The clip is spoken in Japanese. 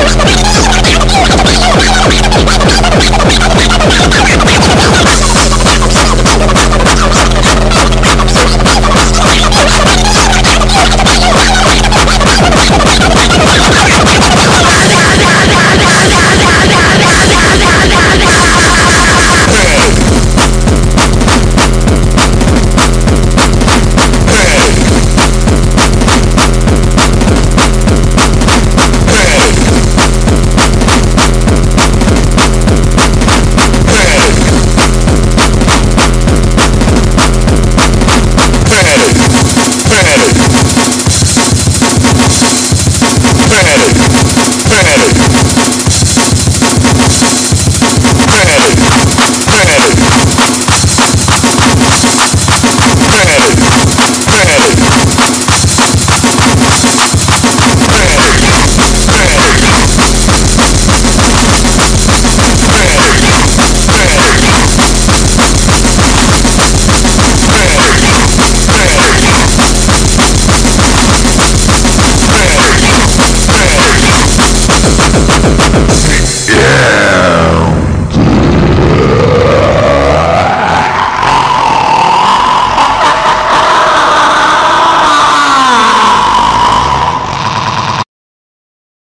Let's go. Yeah!